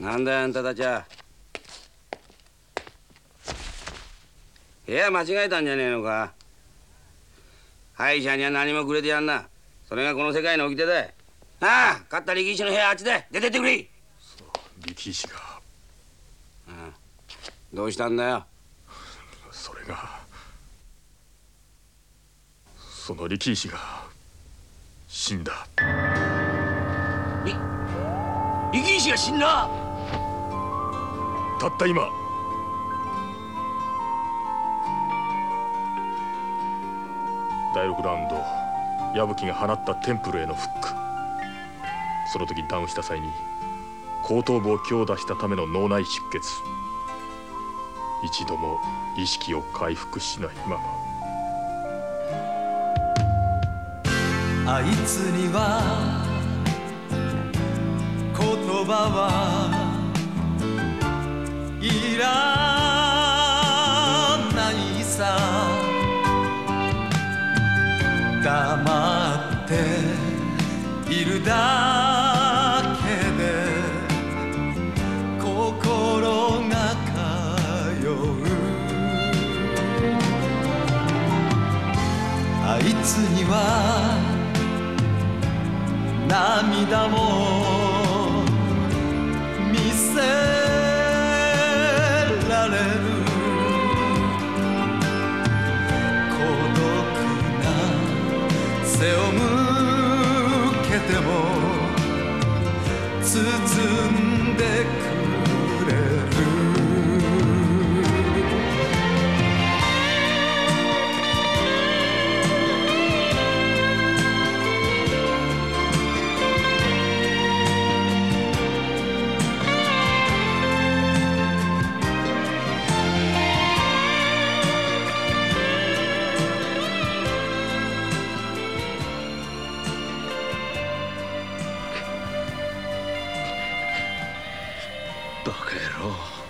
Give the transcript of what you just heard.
なんだよあんたたちは。部屋間違えたんじゃねえのか。歯医者には何もくれてやんな。それがこの世界の掟だ。ああ勝った力士の部屋あっちで。出てってくれ。力士が。どうしたんだよ。それが。その力士が。死んだ。力士が死んだたった今。第6ラウンド。矢吹が放ったテンプルへのフック。その時ダウンした際に後頭部を強打したための脳内出血。一度も意識を回復しないまま。あいつには言葉は黙っているだけで心が通う。あいつには涙もても包んでくバカ野郎。